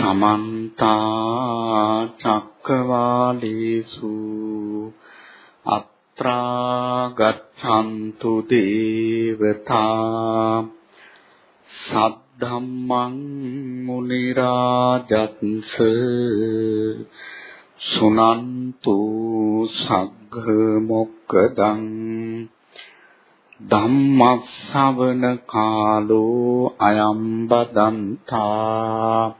සමන්ත චක්කවාලේසු අත්‍රා ගච්ඡන්තු දේවතා සද්ධම්මං මුනි රාජත්ස සුනන්තු සග්ග මොක්කදං ධම්මස්සවන කාලෝ අයම් බදන්තා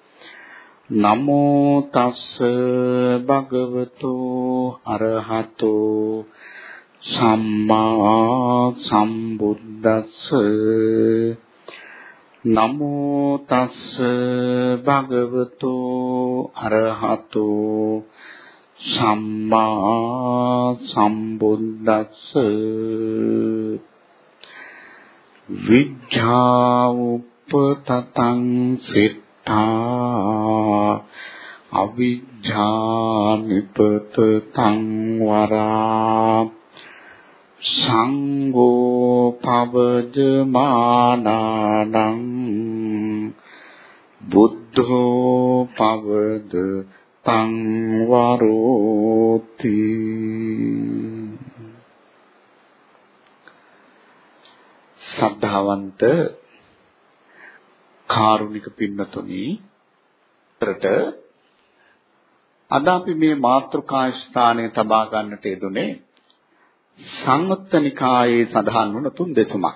නමෝ තස්ස භගවතු අරහතෝ සම්මා සම්බුද්දස්ස. නමෝ තස්ස භගවතු අරහතෝ සම්මා සම්බුද්දස්ස. විඥා උපතතං සිත තා අවිජ්ජානිපත තං වරා සංඝෝ පවජමානානං බුද්ධෝ පවද තං වරෝති සද්ධාවන්ත කාරුණික පින්නතුනි තරට අද අපි මේ මාත්‍රකා ස්ථානයේ තබා ගන්නට යෙදුනේ සංයුත්තනිකායේ සඳහන් වන තුන් දෙතුමක්.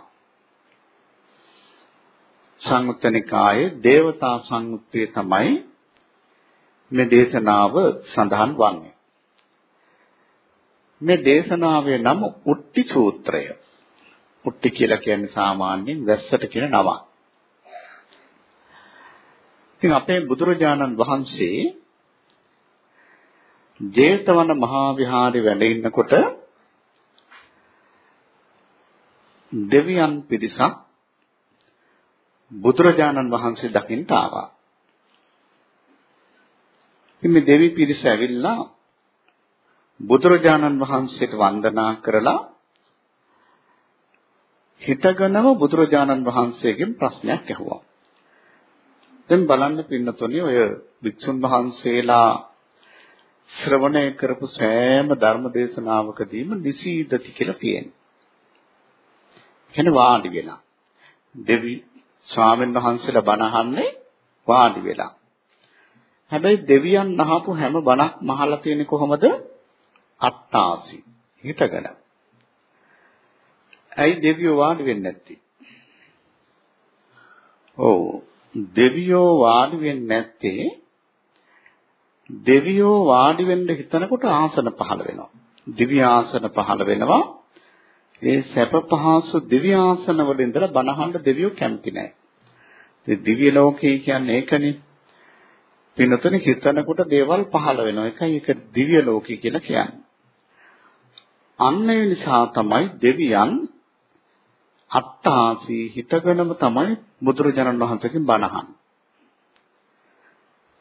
සංයුත්තනිකායේ දේවතා සංයුත්තේ තමයි මේ දේශනාව සඳහන් වන්නේ. මේ දේශනාවේ නම උට්ටි සූත්‍රය. උට්ටි කියලා කියන්නේ සාමාන්‍යයෙන් වැස්සට කියන නමක්. ඉතින් අපේ බුදුරජාණන් වහන්සේ ජේතවන මහා විහාරේ වැඩ ඉන්නකොට දෙවියන් පිරිසක් බුදුරජාණන් වහන්සේ දකින්න ආවා. ඉතින් මේ දෙවි පිරිස ඇවිල්ලා බුදුරජාණන් වහන්සේට වන්දනා කරලා හිතගෙනම බුදුරජාණන් වහන්සේගෙන් ප්‍රශ්නයක් ඇහුවා. දැන් බලන්න පින්නතොනි ඔය වික්ෂුන් වහන්සේලා ශ්‍රවණය කරපු සෑම ධර්ම දේශනාවකදීම නිසීදති කියලා තියෙනවා. කියන වාඩි වෙලා. දෙවි ස්වාමීන් වහන්සේලා බණ අහන්නේ වාඩි වෙලා. හැබැයි දෙවියන් අහපු හැම බණක් මහලා තියෙන්නේ කොහොමද? අට්ටාසි. හිතගෙන. ඇයි දෙවියෝ වාඩි වෙන්නේ නැත්තේ? ඔව් දෙවියෝ වාඩි වෙන්නේ නැත්තේ දෙවියෝ වාඩි වෙන්න හිතනකොට ආසන පහළ වෙනවා. දිව්‍ය ආසන පහළ වෙනවා. ඒ සැප පහසු දිව්‍ය ආසන වල ඉඳලා බණහන්න දෙවියෝ කැමති නැහැ. ඒ දිව්‍ය ලෝකේ කියන්නේ ඒකනේ. පින්නතනේ හිතනකොට දේවල් පහළ වෙනවා. ඒකයි ඒක දිව්‍ය ලෝකේ කියලා කියන්නේ. අන්න ඒ නිසා තමයි දෙවියන් අට්ඨාසී හිතගෙනම තමයි බුදුරජාණන් වහන්සේගෙන් බණ අහන්නේ.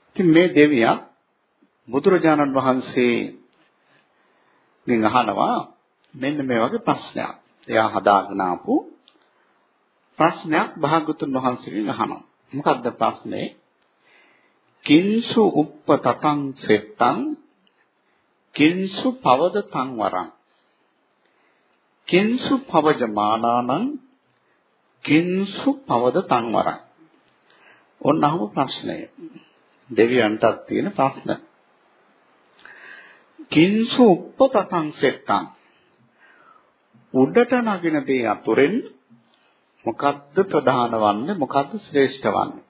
ඉතින් මේ දෙවියා බුදුරජාණන් වහන්සේගෙන් අහනවා මෙන්න මේ වගේ ප්‍රශ්නයක්. එයා හදාගෙන ආපු ප්‍රශ්නයක් භාගතුන් වහන්සේගෙන් අහනවා. මොකක්ද ප්‍රශ්නේ? කිංසු uppතතං සෙත්තං කිංසු පවද තං වරං කිංසු පවජමානානං කිංසු පවද තංවරං ඔන්න අහම ප්‍රශ්නය. දෙවියන්ටත් තියෙන ප්‍රශ්න. කිංසු උප්පතං සෙත්තං. උඩට නගින දේ අතුරෙන් මොකද්ද ප්‍රධාන වන්නේ මොකද්ද ශ්‍රේෂ්ඨ වන්නේ?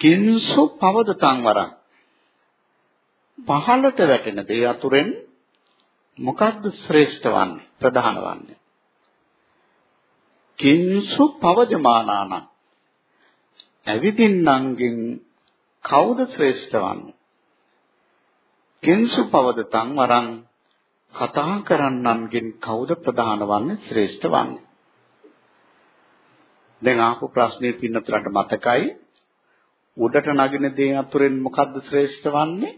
කිංසු පවද තංවරං පහළට වැටෙන දේ අතුරෙන් මොකද්ද ශ්‍රේෂ්ඨ වන්නේ ප්‍රධාන වන්නේ කිංසු පවජමානාන ඇවිදින්නන්ගෙන් කවුද ශ්‍රේෂ්ඨ වන්නේ? කිංසු පවදතං වරං කතා කරන්නන්ගෙන් කවුද ප්‍රධාන වන්නේ ශ්‍රේෂ්ඨ වන්නේ? දැන් ආපු ප්‍රශ්නේ පින්නතරට මතකයි උඩට නගින දේ අතුරෙන් මොකද්ද ශ්‍රේෂ්ඨ වන්නේ?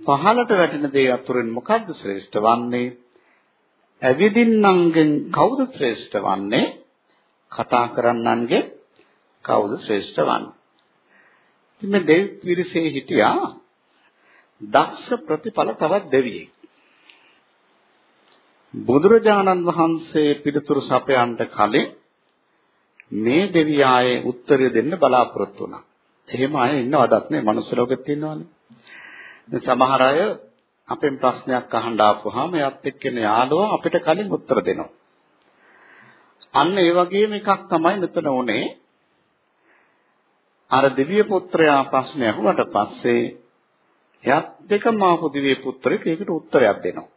පහළට වැටෙන දේ අතුරෙන් මොකද්ද ශ්‍රේෂ්ඨ වන්නේ? ඇවිදින්නන්ගෙන් කවුද ශ්‍රේෂ්ඨ වන්නේ? කතා කරන්නන්ගෙන් කවුද ශ්‍රේෂ්ඨ වන්නේ? ඉතින් මේ දෙව් පිරිසේ හිටියා දක්ෂ ප්‍රතිඵල තවත් දෙවියෙක්. බුදුරජාණන් වහන්සේ පිළිතුරු සපයන්න කලින් මේ දෙවියායේ උත්තරය දෙන්න බලාපොරොත්තු වුණා. එහෙම අය ඉන්නවදත් නේ මනුස්ස ලෝකෙත් ඉන්නවනේ. සමහර අය අපෙන් ප්‍රශ්නයක් අහන්න ආපුවාම එයත් එක්ක එන යාළුවා අපිට කලින් උත්තර දෙනවා. අන්න ඒ වගේම එකක් තමයි මෙතන උනේ. අර දිව්‍ය පුත්‍රයා ප්‍රශ්න අහුවට පස්සේ එයත් දෙකම ආපු දිව්‍ය පුත්‍රයෙක් ඒකට උත්තරයක් දෙනවා.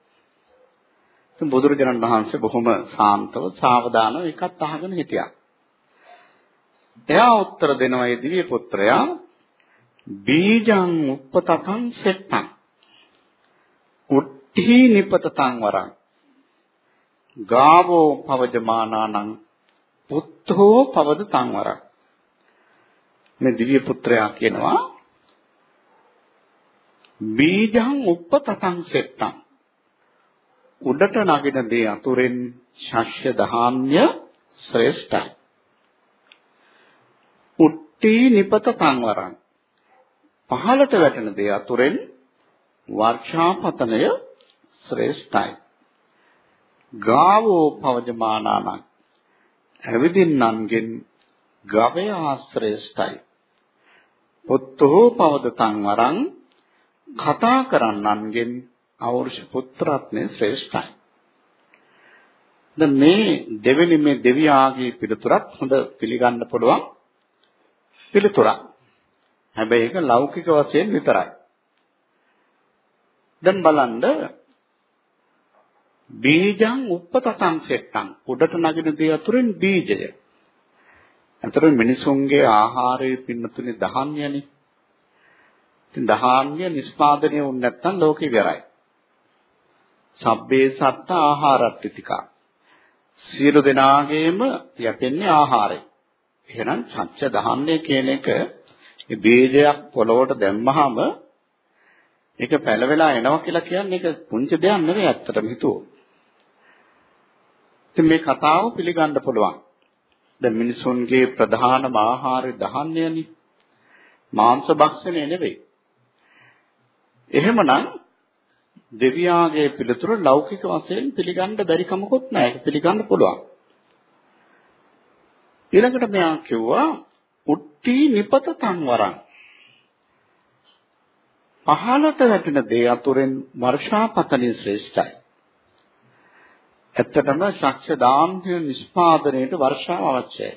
ඉතින් බුදුරජාණන් වහන්සේ බොහොම සාන්තව සාවධානව ඒකත් අහගෙන හිටියා. එයා උත්තර දෙනවා ඒ දිව්‍ය පුත්‍රයා බීජං උප්පතතං සෙට්ටං. උට්ටි නිපතතං වරං. ගාවෝ පවජමානානං පුත්තෝ පවද තං වරං. මේ දිව්‍ය පුත්‍රයා කියනවා බීජං උප්පතතං සෙට්ටං. උඩට නගින දේ අතුරෙන් ශස්‍ය ධාන්‍ය ශ්‍රේෂ්ඨයි. උට්ටි නිපත සංවරං පහළට වැටෙන දේ අතුරෙන් වර්ෂාපතනය ශ්‍රේෂ්ඨයි. ගාවෝ පවජමානානං ඇවිදින්නන්ගෙන් ගවයා ශ්‍රේෂ්ඨයි පුත්තෝ පවදතං වරං කතා කරන්නන්ගෙන් අවර්ෂ පුත්‍රත්නේ ශ්‍රේෂ්ඨයි. දැන් මේ දෙවෙනි මේ දෙවියාගේ පිළිතුරත් හොඳ පිළිගන්න පුළුවන්. පිළිතුරක්. හැබැයි ඒක ලෞකික වශයෙන් විතරයි. දැන් බලන්න බීජං උප්පතං සෙට්ටං උඩට නගින දේ අතුරින් බීජය. අතරින් මිනිසුන්ගේ ආහාරයේ පින්නතුනේ දහන්නේනේ. ඉතින් දහාන්‍ය නිස්පාදනය වුනේ නැත්නම් ලෝකෙ ඉවරයි. සබ්බේ සත්ත ආහාරත්‍තිතිකා. සියලු දෙනාගේම යැපෙන්නේ ආහාරය. එහෙනම් සත්‍ය දහන්නේ කියන එක බීජයක් පොළොවට දැම්මහම ඒක පැලවෙලා එනවා කියලා කියන්නේ ඒක පුංචි දෙයක් නෙවෙයි ඇත්තටම හිතුවෝ. ඉතින් මේ කතාව පිළිගන්න පුළුවන්. දැන් මිනිසුන්ගේ ප්‍රධානම ආහාරය දහන්නේනේ. මාංශ භක්ෂණය නෙවෙයි. එහෙමනම් දෙවියාගේ පිළිතුර ලෞකික වශයෙන් පිළිගන්න බැරි කමකුත් නැහැ. ඒක පිළිගන්න පුළුවන්. ඊළඟට මෙයා කිව්වා උට්ටි නිපත සංවරං පහළට වැටෙන දේ අතුරෙන් වර්ෂාපතනිය ශ්‍රේෂ්ඨයි. ඇත්තටම ශක්ෂ දාන්‍ය නිෂ්පාදනයේට වර්ෂාව අවශ්‍යයි.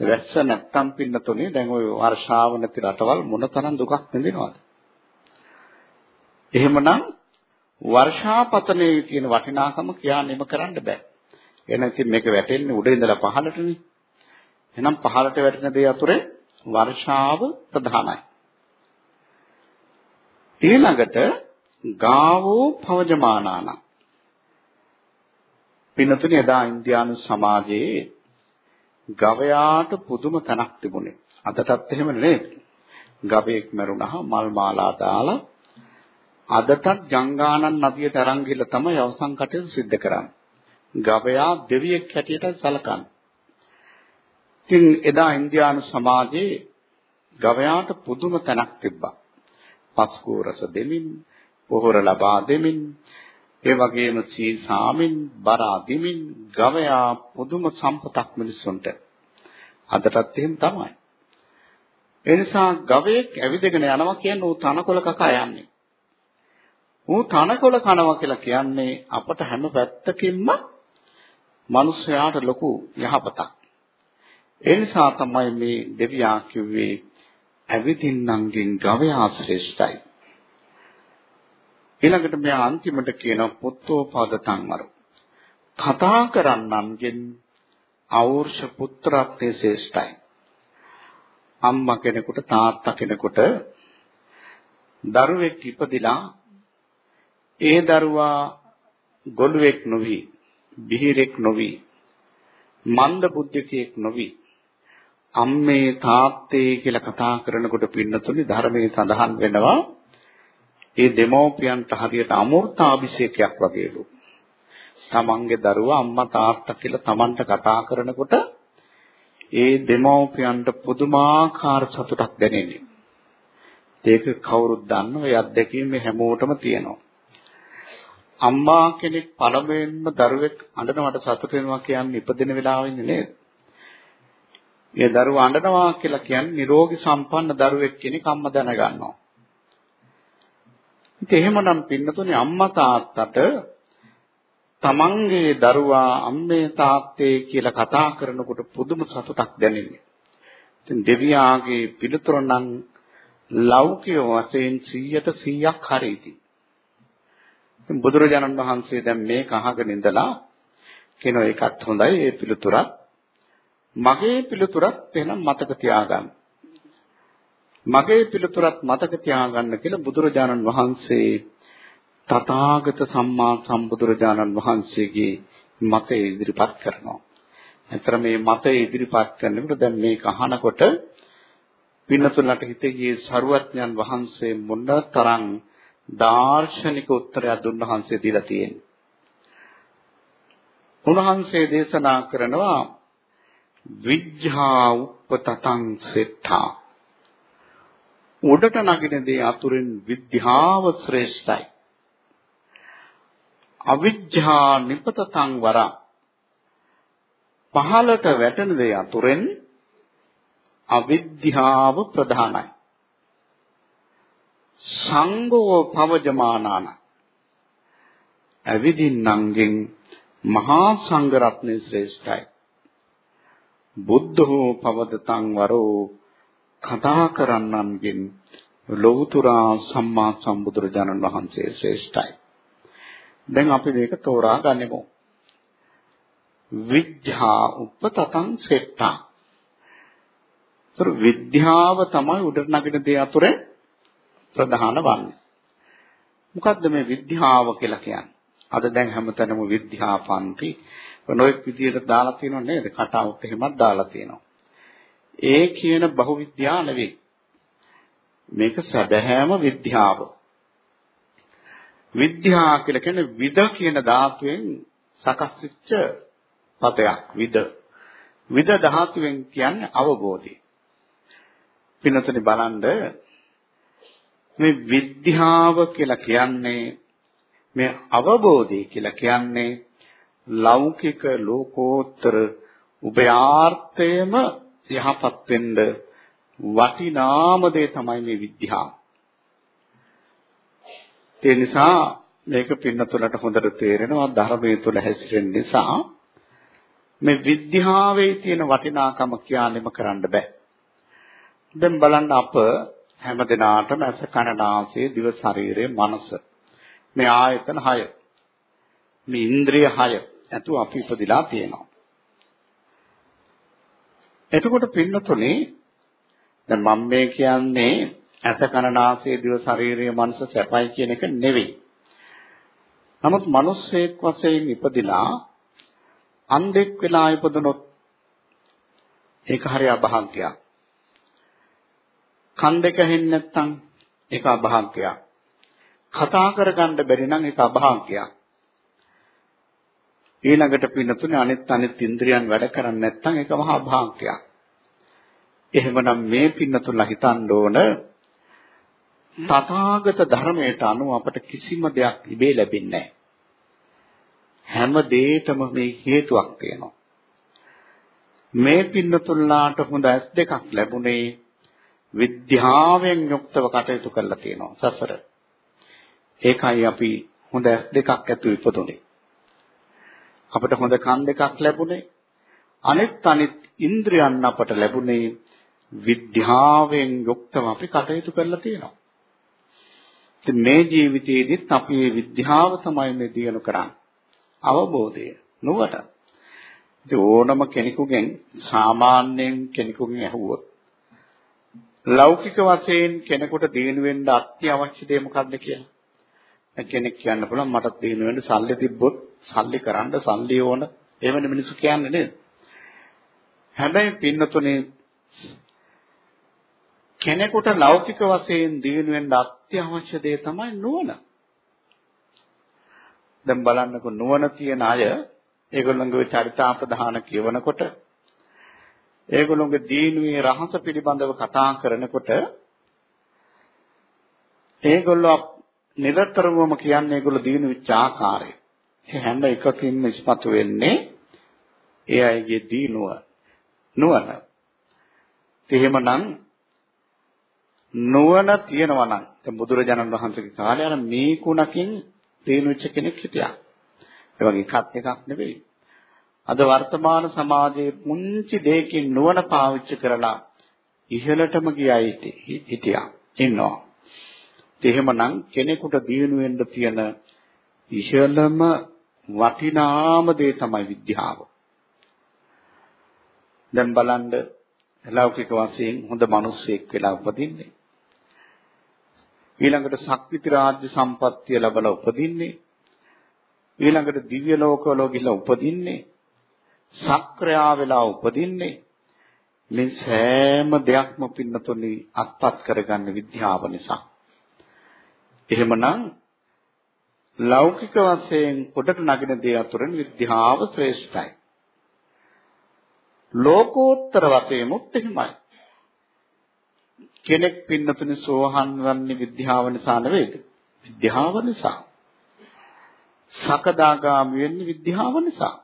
වැස්ස නැත්තම් පින්නතුනේ දැන් ওই වර්ෂාව නැති රටවල් මොනතරම් දුකක් විඳිනවද? එහෙමනම් වර්ෂාපතනයේ තියෙන වටිනාකම කියා නිම කරන්න බෑ. එහෙනම් ඉතින් මේක වැටෙන්නේ උඩ ඉඳලා පහළටනේ. එහෙනම් පහළට වැටෙන දේ අතුරේ වර්ෂාව ප්‍රධානයි. ඊළඟට ගාවෝ පවජමානාන. පින්නතුනි එදා ඉන්දියානු සමාජයේ ගවයාට පුදුම තනක් තිබුණේ. අදටත් එහෙම නේද? ගවයෙක් මරුණා මල් මාලා දාලා අදටත් ගංගානන් නදියට අරන් ගිහලා තමයි අවසන් කටයුතු සිද්ධ කරන්නේ. ගවයා දෙවියෙක් හැටියට සලකන්නේ. ඉතින් එදා ඉන්දියානු සමාජයේ ගවයාට පුදුම තැනක් තිබ්බා. පස්කෝ රස දෙමින්, පොහොර ලබා දෙමින්, ඒ වගේම සීසාමින්, බර අදිමින් ගවයා පුදුම සම්පතක් මිනිස්සුන්ට. අදටත් එහෙම තමයි. ඒ නිසා ගවයෙක් ඇවිදගෙන යනවා කියන්නේ ඌ තනකොළ කකා යන්නේ. ඌ තනකොළ කනවා කියලා කියන්නේ අපට හැම පැත්තකින්ම මිනිස්යාට ලොකු යහපතක්. ඒ නිසා තමයි මේ දෙවියා කිව්වේ ඇවිදින්නන්ගෙන් ගවයා ශ්‍රේෂ්ඨයි. ඊළඟට මෙයා අන්තිමට කියන පුත්තෝපාදතං මරු. කතා කරන්නන්ගෙන් අවර්ෂ පුත්‍රත්වයේ ශ්‍රේෂ්ඨයි. අම්මා කෙනෙකුට තාත්තා කෙනෙකුට දරුවෙක් ඉපදිලා ඒ දරුවා ගොළුෙක් නොවි, බිහිරෙක් නොවි, මන්ද බුද්ධිකයෙක් නොවි අම්මේ තාත්තේ කියලා කතා කරනකොට පින්නතුනි ධර්මයේ සඳහන් වෙනවා ඒ දෙමෝපියන්ට හරියට අමෘතාභිෂේකයක් වගේලු. තමන්ගේ දරුවා අම්මා තාත්තා කියලා තමන්ට කතා කරනකොට ඒ දෙමෝපියන්ට පුදුමාකාර සතුටක් දැනෙන්නේ. ඒක කවුරුත් දන්නව ඒ අත්දැකීම හැමෝටම තියෙනවා. අම්මා කෙනෙක් පළමුවෙන්ම දරුවෙක් අඬනවට සතුට වෙනවා කියන්නේ ඉපදෙන වෙලාවෙන්නේ නේද? ඒ දරුවා අඬනවා කියලා කියන්නේ නිරෝගී සම්පන්න දරුවෙක් කෙනෙක් අම්මා දැනගන්නවා. ඉතින් එහෙමනම් පින්නතුනේ අම්මා තාත්තට තමන්ගේ දරුවා අම්මේ තාත්තේ කියලා කතා කරනකොට පුදුම සතුටක් දැනෙන්නේ. ඉතින් දෙවියාගේ පිළිතුර නම් ලෞකික වශයෙන් 100ට 100ක් හරියි. ඉතින් බුදුරජාණන් වහන්සේ දැන් මේක අහගෙන ඉඳලා කියනවා ඒකත් හොඳයි ඒ පිළිතුරත් මගේ පිළිතුරත් එහෙනම් මතක තියාගන්න. මගේ පිළිතුරත් මතක තියාගන්න කියලා බුදුරජාණන් වහන්සේ තථාගත සම්මා සම්බුදුරජාණන් වහන්සේගේ මතය ඉදිරිපත් කරනවා. එතර මේ මතය ඉදිරිපත් කරනකොට දැන් මේක අහනකොට පින්නතුලට හිතේ සරුවත්ඥන් වහන්සේ මොන තරම් දාර්ශනික උත්තරයක් දුන්වහන්සේ දීලා තියෙන්නේ. උන්වහන්සේ දේශනා කරනවා විඥා උපතතං සෙට්ඨා උඩට නගින දේ අතුරින් විද්‍යාව ශ්‍රේෂ්ඨයි. අවිජ්ජා නිපතතං වර පහලට වැටෙන දේ අතුරෙන් අවිද්‍යාව ප්‍රධානයි. සංඝෝ පවජමානාන අවිදින්නන්ගෙන් මහා සංඝ රත්නයේ ශ්‍රේෂ්ඨයි. බුද්ධෝ පවදතං වරෝ කතා කරන්නන්ගෙන් ලෞතුරා සම්මා සම්බුදුරජාණන් වහන්සේ ශ්‍රේෂ්ඨයි. දැන් අපි මේක තෝරා ගන්නෙමු. විද්‍යා උපතතං සෙට්ටා. ඒතර විද්‍යාව තමයි උඩට නගින දේ අතුරේ ප්‍රධාන වන්නේ. මොකද්ද මේ විද්‍යාව කියලා කියන්නේ? අද දැන් හැමතැනම විද්‍යාපන්ති නොඑක් විදියට දාලා තියෙනව නේද? කටාවුත් එහෙමත් දාලා තියෙනවා. ඒ කියන බහුවිද්‍යා නෙවෙයි. මේක සැබෑම විද්‍යාව. විද්‍යා කියලා කියන්නේ විද කියන ධාතුවෙන් සකස් වෙච්ච පදයක් විද. විද ධාතුවෙන් කියන්නේ අවබෝධය. පින්නතනි බලන්න මේ විද්‍යාව කියලා කියන්නේ මේ අවබෝධය කියලා කියන්නේ ලෞකික ලෝකෝත්තර උභයාර්ථයම යහපත් වෙන්න වටිනාම දේ තමයි මේ විද්‍යාව. ඒ නිසා මේක පින්නතුලට හොඳට තේරෙනවා ධර්මයේ තුල හැසිරෙන නිසා මේ විද්‍යාවේ තියෙන වටිනාකම කියන්නෙම කරන්න බෑ. දැන් බලන්න අප හැම දිනාටම ඇස කන නාසය දිව ශරීරය මනස මේ ආයතන 6 මේ ඉන්ද්‍රිය 6 ඇතුව අපි ඉපදිලා තියෙනවා. එතකොට පින්නතුනේ දැන් මම මේ කියන්නේ ඇස කන නාසය දිව ශරීරය මනස සැපයි කියන එක නෙවෙයි. නමුත් මිනිස්සෙක් වශයෙන් ඉපදිලා අන්ධෙක් වෙලා ඉපදුනොත් ඒක හරි අභාග්‍යයක්. කන් දෙක හෙන්නේ නැත්නම් ඒක අභාග්‍යයක්. කතා කරගන්න බැරි නම් ඒක අභාග්‍යයක්. ඊළඟට පින්නතුනේ අනිත් අනිත් ඉන්ද්‍රියන් වැඩ කරන්නේ නැත්නම් ඒක මහා භාග්‍යයක්. එහෙමනම් මේ පින්නතුලා හිතන්න ඕන තථාගත ධර්මයට අනුව අපට කිසිම දෙයක් ඉබේ ලැබෙන්නේ නැහැ. හැම දෙයකම මේ හේතුවක් තියෙනවා. මේ පින්නතුල්ලාට හොඳ ඇස් දෙකක් ලැබුණේ විද්‍යාවෙන් යුක්තව කටයුතු කරලා තියෙනවා සසර. ඒකයි අපි හොඳ ඇස් දෙකක් ඇතුව ඉපදුනේ. අපිට හොඳ කන් දෙකක් ලැබුණේ. අනිත් අනිත් ඉන්ද්‍රියන් අපට ලැබුණේ විද්‍යාවෙන් යුක්තව අපි කටයුතු කරලා තියෙනවා. ඉතින් මේ ජීවිතයේදීත් අපි මේ විද්‍යාව තමයි මේ දිනු කරන්නේ. අවබෝධය නුවණ. ඉතින් ඕනම කෙනෙකුගෙන් සාමාන්‍යයෙන් කෙනෙකුගෙන් ඇහුවොත් ලෞකික වශයෙන් කෙනෙකුට දිනු වෙන්න අත්‍යවශ්‍ය දේ මොකක්ද කියලා. දැන් කෙනෙක් කියන්න පුළුවන් මට දිනු වෙන්න සල්ලි තිබ්බොත් සල්ලි කරන්න සල්ලි ඕන. එහෙමනේ මිනිස්සු කියන්නේ නේද? හැබැයි පින්නතුනේ කෙනෙකුට ලෞකික වශයෙන් දිනු වෙන්න අත්‍යවශ්‍ය දේ තමයි නුවණ. දැන් බලන්නකො නුවණ තියෙන අය ඒගොල්ලන්ගේ චරිතාපදාන කියවනකොට ඒගොල්ලෝගේ දීනුවේ රහස පිළිබඳව කතා කරනකොට ඒගොල්ලෝ නිරතරවම කියන්නේ ඒගොල්ලෝ දීනු වෙච්ච ආකාරය. ඒ හැම එකකින්ම ඉස්පතු වෙන්නේ ඒ අයගේ දීනුව නුවණ. එහෙමනම් නුවණ තියෙනවා නම් දැන් බුදුරජාණන් වහන්සේගේ කාලේ අර මේකුණකින් දීනු වෙච්ච කෙනෙක් හිටියා. ඒ වගේ එකක් එකක් නෙවෙයි. අද වර්තමාන සමාජයේ මුංචි දෙයකින් නුවණ පාවිච්චි කරලා ඉහළටම ගියයි හිටියා ඉන්නවා. එහෙමනම් කෙනෙකුට දිනු වෙන්න තියෙන ඉහළම වටිනාම දේ තමයි විද්‍යාව. දැන් බලන්න ලෞකික වශයෙන් හොඳ මිනිස්සෙක් වෙලා උපදින්නේ. ඊළඟට ශක්තිති රාජ්‍ය සම්පත්තිය ලැබලා උපදින්නේ. ඊළඟට දිව්‍ය ලෝකවල ගිහිල්ලා උපදින්නේ. සක්‍රියා වෙලා උපදින්නේ මේ සෑම දෙයක්ම පින්නතුනි අත්පත් කරගන්න විද්‍යාව නිසා. එහෙමනම් ලෞකික වශයෙන් උඩට නගින දේ අතුරින් විද්‍යාව ශ්‍රේෂ්ඨයි. ලෝකෝත්තර වශයෙන්මුත් එහෙමයි. කෙනෙක් පින්නතුනි සෝහන් වන්නේ විද්‍යාව නිසා නෙවෙයිද? විද්‍යාව නිසා. සකදාගාමි වෙන්නේ විද්‍යාව නිසා.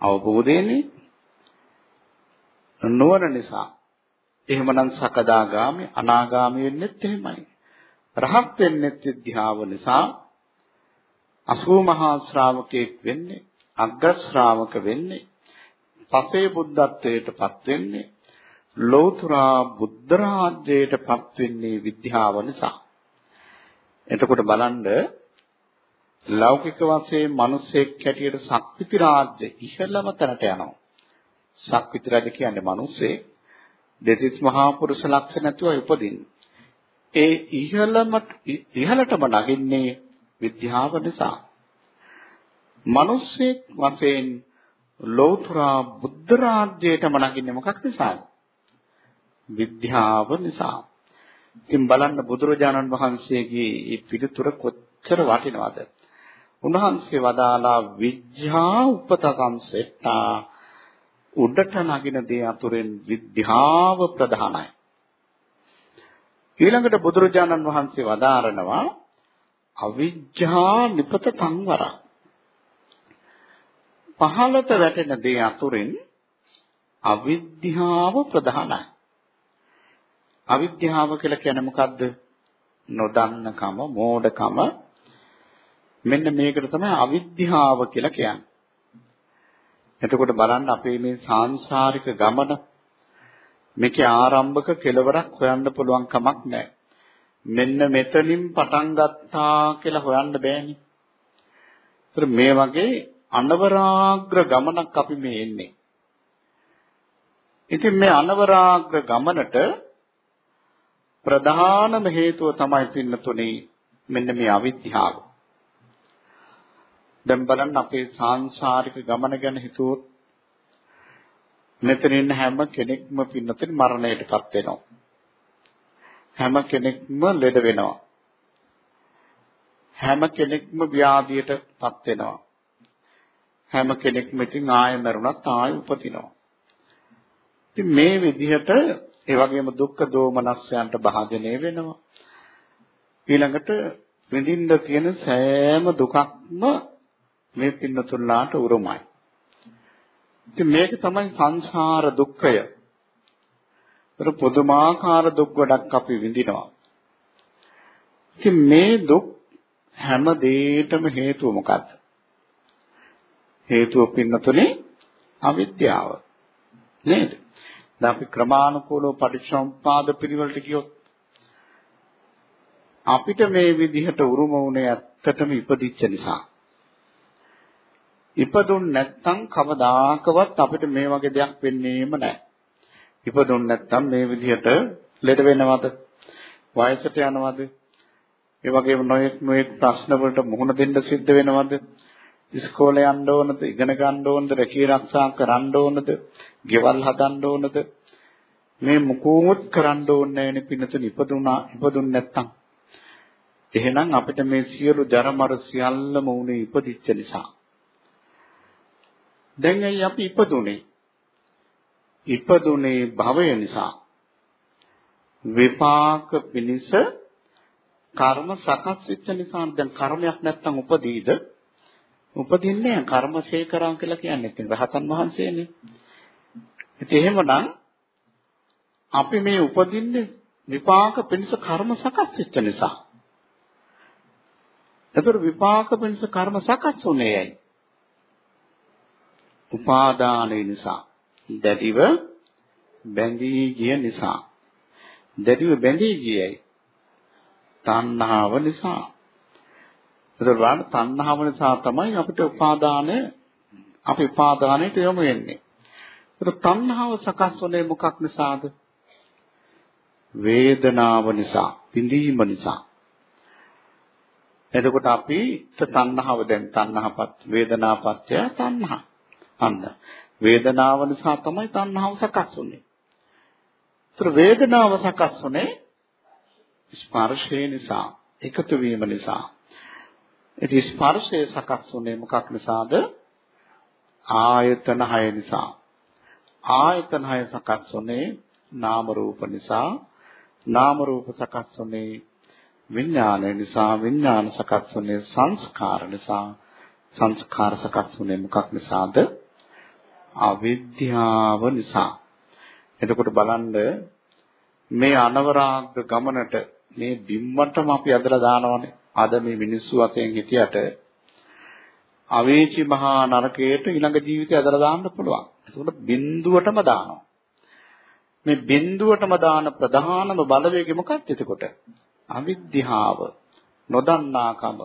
අවබෝධයනේ නොවන නිසා එහෙමනම් සකදාගාමි අනාගාමි වෙන්නෙත් එහෙමයි රහත් වෙන්නෙත් විද්‍යාව නිසා අසූ මහා ශ්‍රාවකෙක් වෙන්නේ අග්‍ර ශ්‍රාවක වෙන්නේ පසේ බුද්ධත්වයටපත් වෙන්නේ ලෞතුරා බුද්ධ රාජ්‍යයටපත් වෙන්නේ විද්‍යාව නිසා එතකොට බලන්න ලෞකික වශයෙන් මිනිස්සෙක් හැටියට සක්විති රාජ්‍ය ඉහළම තැනට යනවා. සක්විති රජ කියන්නේ මිනිස්සේ දෙතිස් මහා පුරුෂ ලක්ෂණ නැතුව උපදින්නේ. ඒ ඉහළම ඉහළටම නගින්නේ විද්‍යාව නිසා. මිනිස්සෙක් වශයෙන් ලෞතර බුද්ධ රාජ්‍යයටම නගින්නේ මොකක් නිසාද? විද්‍යාව නිසා. ඉතින් බලන්න බුදුරජාණන් වහන්සේගේ මේ පිළිතුර කොච්චර වටිනවද? උන්වහන්සේ වදාලා විද්‍යා උපතකම් සෙට්ටා උඩට නගින දේ අතුරෙන් විද්‍යාව ප්‍රධානයි. ඊළඟට බුදුරජාණන් වහන්සේ වදාරනවා අවිජ්ජා නිපත සංවර. පහළට වැටෙන දේ අතුරින් අවිද්‍යාව ප්‍රධානයි. අවිද්‍යාව කියලා කියන්නේ මොකද්ද? නොදන්නකම, මෝඩකම, මෙන්න මේකට තමයි අවිද්‍යාව කියලා කියන්නේ. එතකොට බලන්න අපේ මේ සාංශාරික ගමන මේකේ ආරම්භක කෙලවරක් හොයන්න පුළුවන් කමක් නැහැ. මෙන්න මෙතනින් පටන් ගත්තා කියලා හොයන්න බෑනේ. ඒතර මේ වගේ අනවරාග්‍ර ගමනක් අපි මේ එන්නේ. ඉතින් මේ අනවරාග්‍ර ගමනට ප්‍රධානම හේතුව තමයි පින්නතුනේ මෙන්න මේ අවිද්‍යාව. දැන් බලන්න අපේ සාංශාරික ගමන ගැන හිතුවොත් මෙතන ඉන්න හැම කෙනෙක්ම පින්නතේ මරණයටපත් වෙනවා. හැම කෙනෙක්ම ලෙඩ වෙනවා. හැම කෙනෙක්ම ව්‍යාධියටපත් වෙනවා. හැම කෙනෙක්ම ඉතින් ආයෙ මරුණත් ආයෙ උපදිනවා. ඉතින් මේ විදිහට ඒ වගේම දුක්ඛ දෝමනස්යන්ට භාජනය වෙනවා. ඊළඟට විඳින්න තියෙන සෑම දුකක්ම මේ පින්නතුල්ලාට උරුමයි. ඉතින් මේක තමයි සංසාර දුක්ඛය. ඒතර පුදුමාකාර දුක් ගොඩක් අපි විඳිනවා. ඉතින් මේ දුක් හැම දෙයකටම හේතුව මොකද්ද? හේතුව පින්නතුනේ අවිද්‍යාව. නේද? දැන් අපි ක්‍රමානුකූලව පටිච්චසමුපාද පිළිවෙලට ගියොත් අපිට මේ විදිහට උරුම වුණේ ඇත්තටම ඉපදිච්ච නිසා. ඉපදුන් නැත්නම් කවදාකවත් අපිට මේ වගේ දෙයක් වෙන්නේම නැහැ. ඉපදුන් නැත්නම් මේ විදිහට ලෙඩ වෙනවද? වයසට යනවද? ඒ වගේම නොයෙක් නොයෙක් ප්‍රශ්න වලට මුහුණ දෙන්න සිද්ධ වෙනවද? ඉස්කෝලේ යන්න ඕනද? ඉගෙන ගන්න ඕනද? රැකී ආරක්ෂා කරන්න ඕනද? ගෙවල් හදන්න ඕනද? මේ මුකුමුත් කරන්න ඕනේ නැණි පිනතුන් ඉපදුනා ඉපදුන් නැත්තම් එහෙනම් අපිට මේ සියලු ජරමර සියල්ලම උනේ ඉපදිච්ච නිසා දැන් ඇයි අපි ඉපදුනේ? ඉපදුනේ භවය නිසා. විපාක පිනිස කර්ම සකස් වෙච්ච නිසා. දැන් කර්මයක් නැත්තම් උපදීද? උපදින්නේ කර්ම ශේකරම් කියලා කියන්නේ රහතන් වහන්සේනේ. ඉතින් එහෙමනම් අපි මේ උපදින්නේ විපාක පිණිස කර්ම සකස් වෙච්ච නිසා. ඒතර විපාක පිණිස කර්ම සකස් වුණේ ඇයි? උපාදානය නිසා. දැඩිව බැඳී ගිය නිසා. දැඩිව බැඳී ගියයි. තණ්හාව නිසා. එතකොට තණ්හාව නිසා තමයි අපිට උපාදානය අපි උපාදානයට යොමු වෙන්නේ. එතකොට තණ්හාව සකස් වුනේ මොකක් නිසාද? වේදනාව නිසා පිඳීම නිසා. එතකොට අපිට තණ්හාව දැන් තණ්හාපත් වේදනාපත්‍ය තණ්හා. අන්න වේදනාව නිසා තමයි තණ්හාව සකස් වෙන්නේ. ඒතර වේදනාව සකස් වුනේ ස්පර්ශය නිසා, එකතු වීම නිසා. ඒ ස්පර්ශය සකස් වුනේ මොකක් නිසාද? ආයතන 6 නිසා. ආයතන 6 සකස් වුනේ නාම රූප නිසා නාම රූප සකස් වුනේ විඥානය නිසා විඥාන සකස් වුනේ සංස්කාර නිසා සංස්කාර සකස් වුනේ මොකක් නිසාද අවිද්‍යාව නිසා එතකොට බලන්න මේ අනවරාග්‍ර ගමනට මේ බිම්මටම අපි අදලා දානවනේ අද මේ මිනිස්සු වශයෙන් හිටියට අවේචි මහා නරකයට ඊළඟ ජීවිතය අදලා දාන්න පුළුවන්. ඒකට බිඳුවටම දානවා. මේ බිඳුවටම දාන ප්‍රධානම බලවේගය මොකක්ද එතකොට? අවිද්‍යාව, නොදන්නාකම.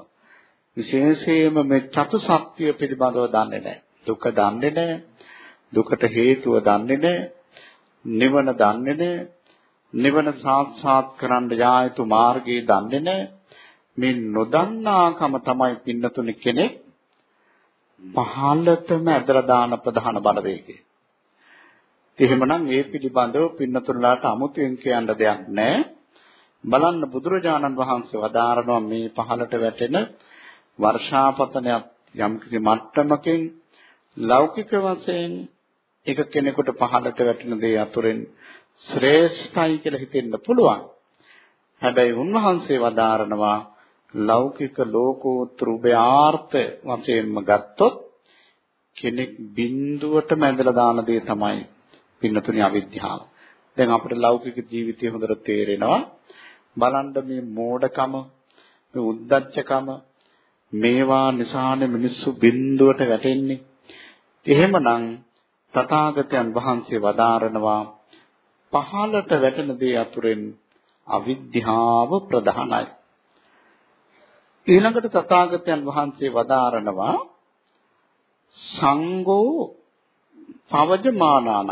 විශේෂයෙන්ම මේ චතු සත්‍ය පිළිබඳව දන්නේ නැහැ. දුක දන්නේ නැහැ. දුකට හේතුව දන්නේ නැහැ. නිවන දන්නේ නැහැ. නිවන සාක්ෂාත් කරන්න යා යුතු මාර්ගය දන්නේ නැහැ. මේ නොදන්නාකම තමයි පින්නතුනි කෙනෙක් පහළටම ඇදලා දාන ප්‍රධාන බලවේගය. එහෙමනම් ඒ පිළිබඳව පින්නතුන්ලාට අමුතුවෙන් කියන්න දෙයක් නැහැ. බලන්න බුදුරජාණන් වහන්සේ වදාරනවා මේ පහළට වැටෙන වර්ෂාපතනයක් යම්කිසි මට්ටමකින් ලෞකික වශයෙන් එක කෙනෙකුට පහළට වැටෙන දේ අතුරෙන් ශ්‍රේෂ්ඨයි කියලා හිතෙන්න පුළුවන්. හැබැයි උන්වහන්සේ වදාරනවා ලෞකික ලෝකෝත්තර උභයාර්ථ වශයෙන්ම ගත්තොත් කෙනෙක් බිඳුවටම ඇදලා දාන දේ තමයි පින්නතුනි අවිද්‍යාව. දැන් අපිට ලෞකික ජීවිතය හොඳට තේරෙනවා. බලන්න මේ මෝඩකම, මේ උද්දච්චකම මේවා නිසානේ මිනිස්සු බිඳුවට වැටෙන්නේ. එහෙමනම් තථාගතයන් වහන්සේ වදාරනවා පහළට වැටෙන දේ අතුරෙන් අවිද්‍යාව ප්‍රධානයි. ඊළඟට තථාගතයන් වහන්සේ වදාරනවා සංඝෝ පවජමානානං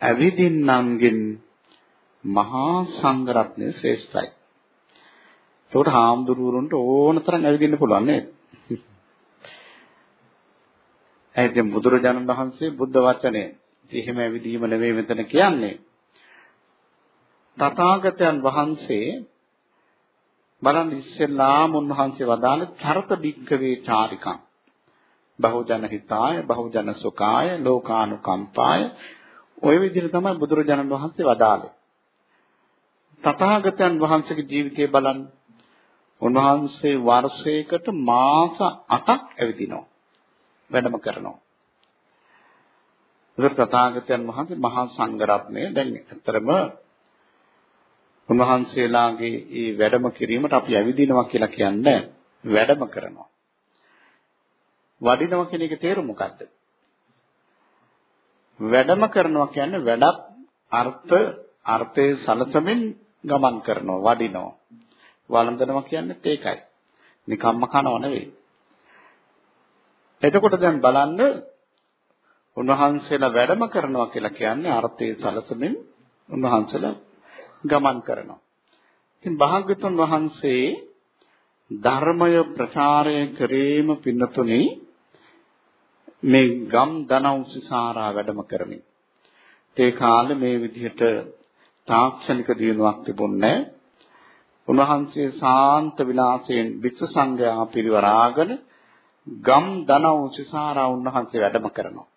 ඇවිදින්නන්ගෙන් මහා සංඝරත්නය ශ්‍රේෂ්ඨයි. ඒකට හාමුදුරුවරුන්ට ඕන තරම් ඇවිදින්න පුළුවන් නේද? ඇයිද බුදුරජාණන් වහන්සේ බුද්ධ වචනේ එහෙම ඇවිදීම නෙවෙයි මෙතන කියන්නේ. තථාගතයන් වහන්සේ බලන්න ඉස්සෙල්ලාම උන්වහන්සේ වදාළ චරත බික්කවේ චාරිකං බහුජන හිතාය බහුජන සුඛාය ලෝකානුකම්පාය ওই විදිහට තමයි බුදුරජාණන් වහන්සේ වදාළේ. තථාගතයන් වහන්සේගේ ජීවිතය බලන්න. උන්වහන්සේ වර්ෂයකට මාස 8ක් ඇවිදිනවා. වැඩම කරනවා. ඒක තථාගතයන් වහන්සේ මහා සංඝරත්නය දැන් ඇත්තරම උන්වහන්සේලාගේ මේ වැඩම කිරීමට අපි ඇවිදිනවා කියලා කියන්නේ වැඩම කරනවා. වඩිනවා කියන එකේ තේරුම මොකද්ද? වැඩම කරනවා කියන්නේ වැඩක් අර්ථ අර්ථයේ සලසමින් ගමන් කරනවා වඩිනවා. වළඳනවා කියන්නේත් ඒකයි. නිකම්ම කනව නෙවෙයි. එතකොට දැන් බලන්න උන්වහන්සේලා වැඩම කරනවා කියලා කියන්නේ අර්ථයේ සලසමින් උන්වහන්සේලා ගමන් කරනවා. ඉතින් භාග්‍යතුන් වහන්සේ ධර්මය ප්‍රචාරය කිරීම පින්නතුනි මේ ගම් දනව් සිසාරා වැඩම කරමින් ඒ කාලේ මේ විදිහට තාක්ෂණික දියුණුවක් තිබුණේ උන්වහන්සේ සාන්ත විලාසයෙන් වික්ෂ සංඝයා පිරිවරාගෙන ගම් දනව් සිසාරා උන්වහන්සේ වැඩම කරනවා.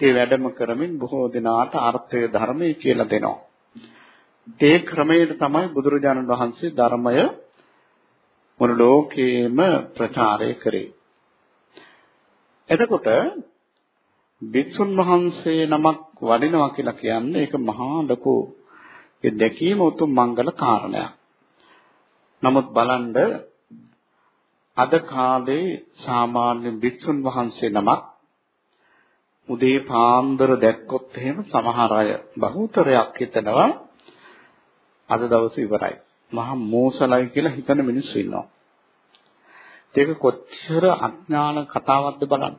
ඒ වැඩම කරමින් බොහෝ දිනාට අර්ථය ධර්මය කියලා දෙනවා. ඒ ක්‍රමයට තමයි බුදුරජාණන් වහන්සේ ධර්මය මුළු ලෝකේම ප්‍රචාරය කරේ. එතකොට භික්ෂුන් වහන්සේ නමක් වඩිනවා කියලා කියන්නේ ඒක මහා ලොකු ඒ දැකීම උතුම් මංගල කාරණයක්. නමුත් බලන්න අද කාලේ සාමාන්‍ය භික්ෂුන් වහන්සේ නමක් උදේ පාන්දර දැක්කොත් එහෙම සමහර අය බහුතරයක් හිතනවා අද දවසේ ඉවරයි. මහා මෝසලයි කියලා හිතන මිනිස්සු ඉන්නවා. ඒක කොච්චර අඥාන කතාවක්ද බලන්න.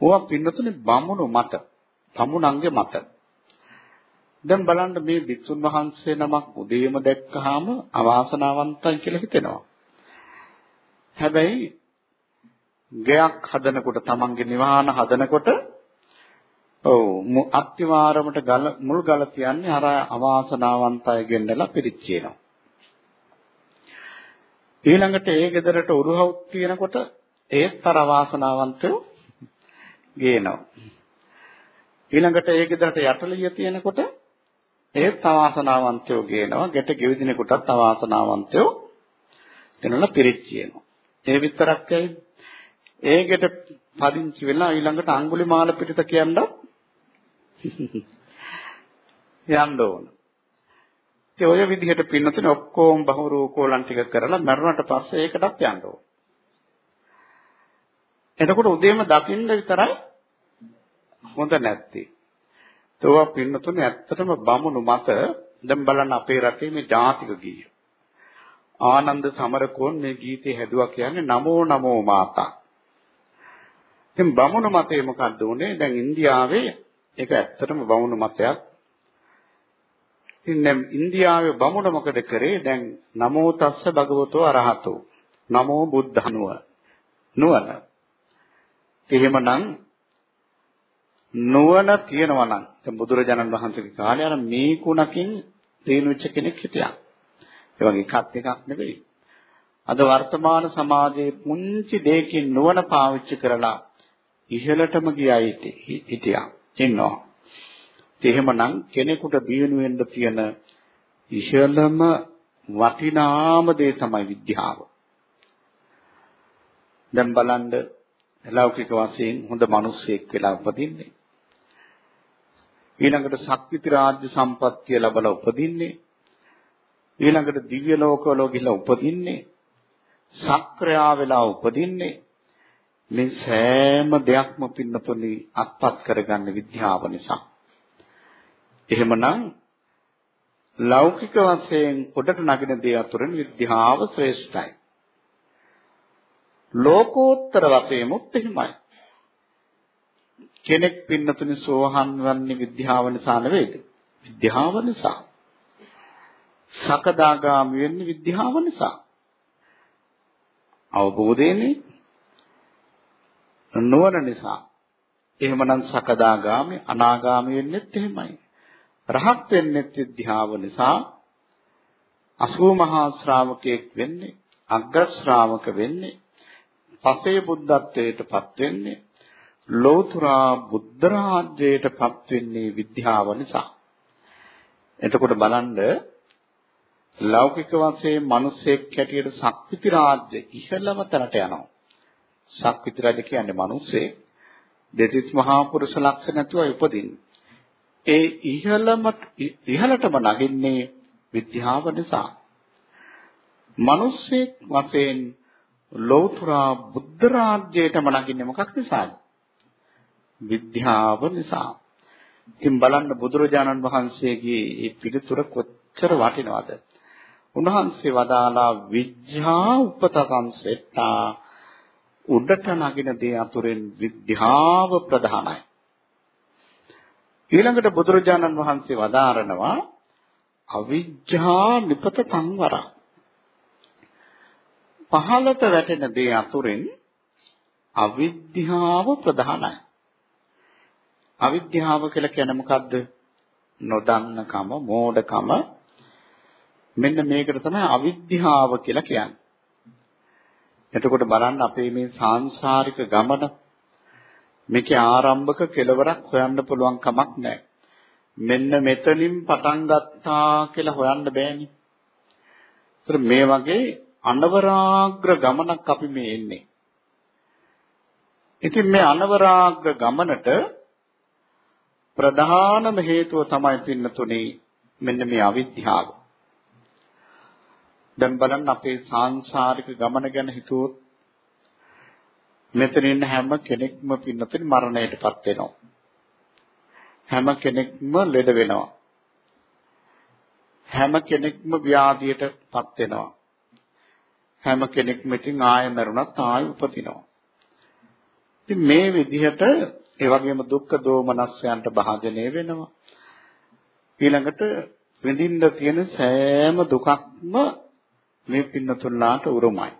ඕවා පින්නතුනේ බමුණු මත, බමුණන්ගේ මත. දැන් බලන්න මේ භික්ෂුන් වහන්සේ නමක් උදේම දැක්කහම අවාසනාවන්තයි කියලා හිතෙනවා. හැබැයි ගයක් හදනකොට තමන්ගේ නිවාහන හදනකොට ඔව් අත්තිවාරමට ගල මුල් ගල තියන්නේ අර අවාසනාවන්තය ගෙන්නලා පිරිච්චේනවා. ඊළඟට ඒ ගෙදරට උරුහවුත් තියනකොට ඒත් අර අවාසනාවන්තයෝ ගේනවා. ඊළඟට ඒ ගෙදරට යටලිය තියනකොට ඒත් අවාසනාවන්තයෝ ගේනවා. ගැට ගෙවිදිනකොටත් අවාසනාවන්තයෝ එනලා පිරිච්චේනවා. ඒ විතරක් ඇයි? ඒ ගෙට පදිංචි වෙලා ඊළඟට අඟුලිමාල පිටිත කියන්න යන්න ඕන. ඒ ඔය විදිහට පින්නතුනේ ඔක්කොම බහුරූපෝලන් ටික කරලා මරුණට පස්සේ ඒකටත් යන්න ඕන. එතකොට උදේම දකින්න විතරයි හොඳ නැත්තේ. ඒවා පින්නතුනේ ඇත්තටම බමුණු මත දැන් බලන්න අපේ රටේ මේ ජාතික ගීය. ආනන්ද සමරකෝන් මේ ගීතේ හැදුවා කියන්නේ නමෝ නමෝ මාතා. ඉතින් බමුණු මතේ මොකද්ද උනේ? දැන් ඉන්දියාවේ ඒක ඇත්තටම බමුණු මතයක්. ඉතින් ඉන්දියාවේ බමුණ මොකද කරේ? දැන් නමෝ තස්ස භගවතෝ අරහතෝ. නමෝ බුද්ධනුව. නුවණ. එහෙමනම් නුවණ තියෙනවා නම් දැන් බුදුරජාණන් වහන්සේගේ කාලේ අර මේ කුණකින් තේනුච්ච කෙනෙක් හිටියා. ඒ වගේ එකක් එකක් නෙවෙයි. අද වර්තමාන සමාජයේ පුංචි දෙයකින් නුවණ පාවිච්චි කරලා ඉහළටම ගියයි හිටියා. ඉන්නවා. එහෙමනම් කෙනෙකුට දියුණු වෙන්න තියෙන ඉහළම වටිනාම දේ තමයි විද්‍යාව. දැන් බලන්න ලෞකික වශයෙන් හොඳ මිනිසෙක් වෙලා උපදින්නේ. ඊළඟට ශක්තිති රාජ්‍ය සම්පත්තිය ලැබලා උපදින්නේ. ඊළඟට දිව්‍ය ලෝකවල ගිහිලා උපදින්නේ. සක්‍රියා වෙලා උපදින්නේ. මේ සෑම දෙයක්ම පින්නතුනි අත්පත් කරගන්න විද්‍යාව නිසා. එහෙමනම් ලෞකික වශයෙන් උඩට නගින දේ අතුරින් විද්‍යාව ශ්‍රේෂ්ඨයි. ලෝකෝත්තර වශයෙන්මුත් එහෙමයි. කෙනෙක් පින්නතුනි සෝහන් වන්නේ විද්‍යාව නිසා නෙවෙයිද? විද්‍යාව නිසා. සකදාගාමි වෙන්නේ විද්‍යාව නිසා. අවබෝධයනේ නොවන නිසා. එහෙමනම් සකදාගාමි අනාගාමි වෙන්නෙත් එහෙමයි. රහත් වෙන්නෙත් විද්‍යාව නිසා 80 මහා ශ්‍රාවකයෙක් වෙන්නේ අග්‍ර ශ්‍රාවක වෙන්නේ පසේ බුද්ධත්වයටපත් වෙන්නේ ලෝතුරා බුද්ධ රාජ්‍යයටපත් වෙන්නේ විද්‍යාව නිසා. එතකොට බලන්න ලෞකික වශයෙන් මිනිස්සෙක් හැටියට ශක්තිති රාජ්‍ය ඉහළම තැනට යනවා. ශක්තිති රාජ්‍ය කියන්නේ මිනිස්සේ දෙතිස් මහා පුරුෂ ලක්ෂණ නැතුව උපදින්නේ. ඒ ඉහළම ඉහළටම නගින්නේ විද්‍යාව නිසා. මිනිස්සෙක් වශයෙන් ලෞතුරා බුද්ධ රාජ්‍යයටම නගින්නේ මොකක් නිසාද? විද්‍යාව නිසා. ඉතින් බලන්න බුදුරජාණන් වහන්සේගේ මේ පිළිතුර කොච්චර වටිනවද? උන්වහන්සේ වදාලා විඥා උපතකං සෙට්ටා උඩට නගින දේ අතුරෙන් විද්‍යාව ප්‍රධානයි. ඊළඟට බුදුරජාණන් වහන්සේ වදාරනවා අවිජ්ජා නිපත සංවර. පහළට වැටෙන දේ අතුරෙන් අවිද්‍යාව ප්‍රධානයි. අවිද්‍යාව කියලා කියන්නේ මොකද්ද? නොදන්නකම, මෝඩකම. මෙන්න මේකට තමයි අවිද්‍යාව කියලා කියන්නේ. එතකොට බලන්න අපේ මේ සාංශාරික ගමන මේකේ ආරම්භක කෙලවරක් හොයන්න පුළුවන් කමක් නැහැ. මෙන්න මෙතනින් පටන් ගත්තා කියලා හොයන්න බෑනේ. ඒතර මේ වගේ අනවරාග්‍ර ගමනක් අපි මේ එන්නේ. ඉතින් මේ අනවරාග්‍ර ගමනට ප්‍රධානම හේතුව තමයි පින්නතුනේ මෙන්න මේ අවිද්‍යාව. දැන් බලන්න අපේ සාංශාරික ගමන ගැන හිතුවොත් මෙතන ඉන්න හැම කෙනෙක්ම පින්නතුනේ මරණයටපත් වෙනවා. හැම කෙනෙක්ම ලෙඩ වෙනවා. හැම කෙනෙක්ම ව්‍යාධියටපත් වෙනවා. හැම කෙනෙක්ම ඉතින් ආයෙ මරුණත් ආයෙ උපදිනවා. ඉතින් මේ විදිහට ඒ වගේම දුක්ඛ දෝමනස්යන්ට භාජනය වෙනවා. ඊළඟට විඳින්න තියෙන සෑම දුකක්ම මේ පින්නතුල්ලාට උරුමයි.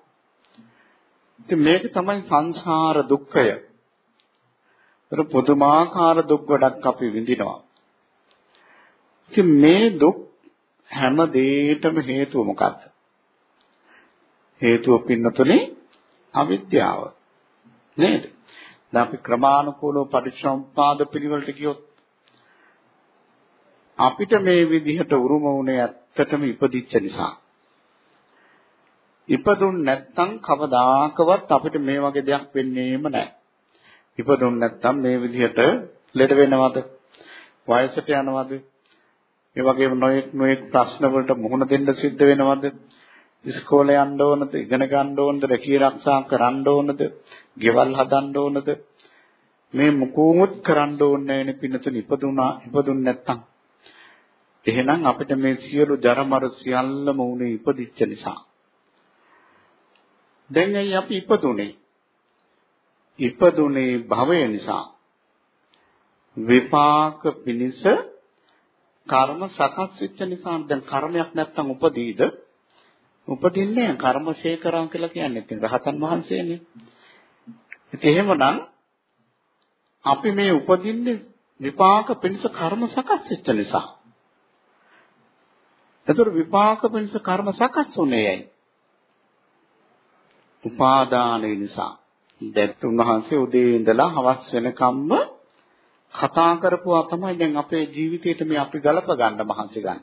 ඉතින් මේක තමයි සංසාර දුක්ඛය. ඒතර පුදුමාකාර දුක් ගොඩක් අපි විඳිනවා. ඉතින් මේ දුක් හැම දෙයකටම හේතුව මොකක්ද? හේතුව පින්නතුනේ අවිද්‍යාව. නේද? දැන් අපි ක්‍රමානුකූලව පරිශ්‍රම්පාද පිළිවෙලට ගියොත් අපිට මේ විදිහට උරුම වුණේ ඇත්තටම ඉපදිච්ච නිසා. ඉපදුන් නැත්තම් කවදාකවත් අපිට මේ වගේ දෙයක් වෙන්නේම නැහැ. ඉපදුන් නැත්තම් මේ විදිහට ලෙඩ වෙනවද? වයසට යනවද? ඒ වගේම නොයෙක් නොයෙක් ප්‍රශ්න වලට මුහුණ දෙන්න සිද්ධ වෙනවද? ඉස්කෝලේ යන්න ඕනද? ඉගෙන ගන්න ඕනද? රැකී ආරක්ෂා කරන්න ඕනද? ගෙවල් හදන්න ඕනද? මේ මුකුමුත් කරන්න ඕනේ නැනේ පින්නතුනි ඉපදුනා ඉපදුන් නැත්තම්. එහෙනම් අපිට මේ සියලු ජරමර සියල්ලම උනේ ඉපදිච්ච නිසා. දැන් ඇයි අපි ඉපදුනේ? ඉපදුනේ භවය නිසා. විපාක පිනිස කර්ම සකස් වෙච්ච නිසා දැන් කර්මයක් නැත්තම් උපදීද? උපදින්නේ කර්ම ශේකරම් කියලා කියන්නේ ඉතින් රහතන් වහන්සේනේ. ඉතින් එහෙමනම් අපි මේ උපදින්නේ විපාක පිණිස කර්ම සකස් වෙච්ච නිසා. ඒතර විපාක පිණිස කර්ම සකස් වුණේ ඇයි? උපාදානය නිසා. දැන් උන්වහන්සේ උදේ ඉඳලා හවස් වෙනකම්ම කතා කරපුවා තමයි දැන් අපේ ජීවිතේට මේ අපි ගලප ගන්න මහන්සි ගන්න.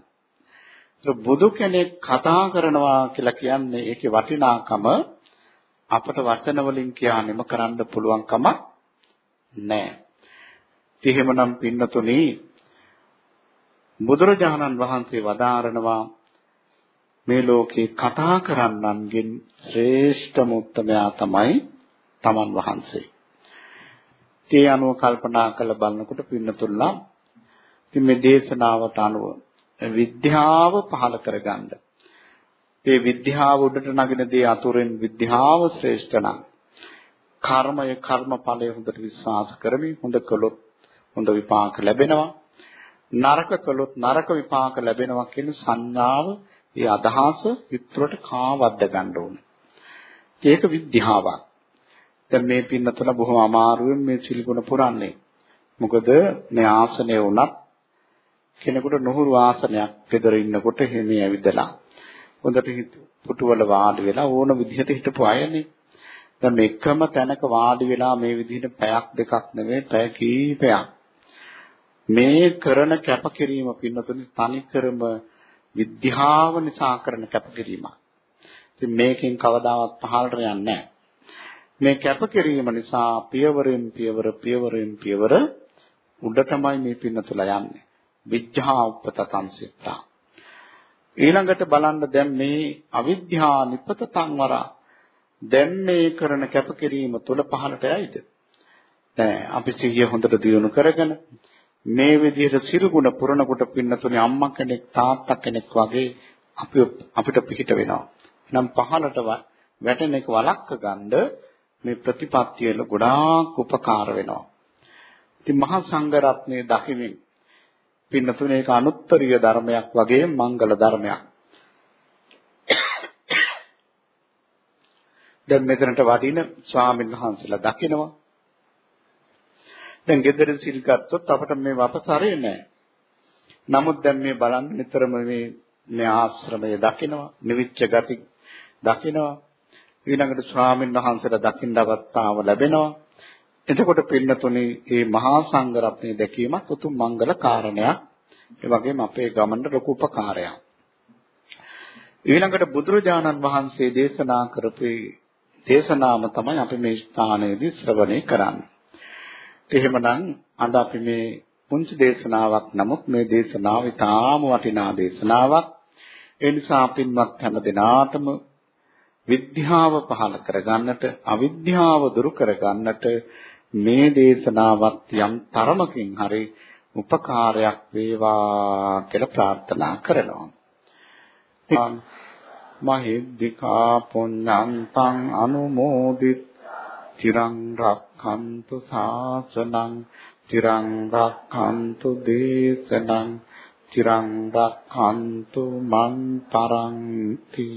ඒක බුදු කෙනෙක් කතා කරනවා කියලා කියන්නේ ඒකේ වටිනාකම අපට වචන වලින් කියන්නේම කරන්න පුළුවන් කමක් නැහැ. එහෙමනම් පින්නතුනි බුදුරජාණන් වහන්සේ වදාරනවා මේ ලෝකේ කතා කරන්නන්ගෙන් ශ්‍රේෂ්ඨම උත්තමයා තමයි තමන් වහන්සේ. ඒ අනුව කල්පනා කරලා බලනකොට පින්නතුල්ලා ඉතින් මේ දේශනාවට අනුව විද්‍යාව පහල කරගන්න. මේ විද්‍යාව උඩට නගින දේ අතුරෙන් විද්‍යාව ශ්‍රේෂ්ඨ නම් කර්මය කර්මඵලය හොඳට විශ්වාස කරමින් හොඳ කළොත් හොඳ විපාක ලැබෙනවා. නරක කළොත් නරක විපාක ලැබෙනවා කියන සංඥාව ඒ අදහස විතරට කාවද්ද ගන්න ඕනේ. ඒක විද්‍යාවක්. දැන් මේ පින්නතල බොහොම අමාරුවෙන් මේ සිල්ගුණ පුරන්නේ. මොකද මේ ආසනය උනත් කෙනෙකුට නොහුරු ආසනයක් පෙදර ඉන්නකොට එහෙම ඇවිදලා හොඳට පුටුවල වාඩි වෙලා ඕන විදිහට හිටපු අයනේ. දැන් එකම තැනක වාඩි වෙලා මේ විදිහට පැයක් දෙකක් නෙවෙයි පැය කීපයක් මේ කරන කැපකිරීම පින්නතුනි තනිකරම විද්‍යාව නිසා කරන කැපකිරීමක්. ඉතින් මේකෙන් කවදාවත් පහළට යන්නේ නැහැ. මේ කැපකිරීම නිසා පියවරෙන් පියවර පියවරෙන් පියවර උඩටමයි මේ පින්නතුල යන්නේ. විඥා උපතතං සිතා. ඊළඟට බලන්න දැන් මේ අවිද්‍යා නිපතතං වරා දැන් මේ කරන කැපකිරීම තුල පහළට යයිද? දැන් අපි සිහිය හොඳට දියුණු කරගෙන මේ විදිහට සිරුගුණ පුරනකොට පින්නතුනේ අම්මා කෙනෙක් තාත්තා කෙනෙක් වගේ අපි අපිට පිහිට වෙනවා. නම් පහළට වැටෙන එක වළක්ක ගන්න මේ ප්‍රතිපත්තිය වල ගොඩාක් උපකාර වෙනවා. ඉතින් මහා සංඝ රත්නයේ දකිමින් පින්නතුනේ ඒක අනුත්තරීය ධර්මයක් වගේ මංගල ධර්මයක්. දැන් මෙතනට වඩින ස්වාමීන් වහන්සේලා දකිනවා. දැන් ගෙදර සිල් ගත්තොත් අපට මේ වපසරේ නැහැ. නමුත් දැන් මේ බලන්න නිතරම මේ මේ ආශ්‍රමය දකිනවා, නිවිච්ච ගති දකිනවා. ඊළඟට ස්වාමීන් වහන්සේලා දකින්න අවස්ථාව ලැබෙනවා. එතකොට පින්නතුනේ මේ මහා සංඝ රත්නය දැකීමත් උතුම් මංගල කාරණයක්. ඒ වගේම අපේ ගමනට ලොකු උපකාරයක්. ඊළඟට බුදුරජාණන් වහන්සේ දේශනා කරපු දේශනාව තමයි අපි මේ ස්ථානයේදී ශ්‍රවණය කරන්නේ. එහෙමනම් අද අපි මේ පුංචි දේශනාවක් නමුත් මේ දේශනාව ඉතාම වටිනා දේශනාවක්. ඒ නිසා පින්වත් හැම දිනාටම විද්‍යාව පහළ කරගන්නට අවිද්‍යාව දුරු කරගන්නට මේ දේශනාවත් යම් තරමකින් හරි උපකාරයක් වේවා කියලා ප්‍රාර්ථනා කරනවා. මහිද්దికා පුඤ්ඤන්තං අනුමෝදිත තිරං රක්ඛන්තු සාසනං තිරං රක්ඛන්තු දේශනං තිරං රක්ඛන්තු මං පරන්ති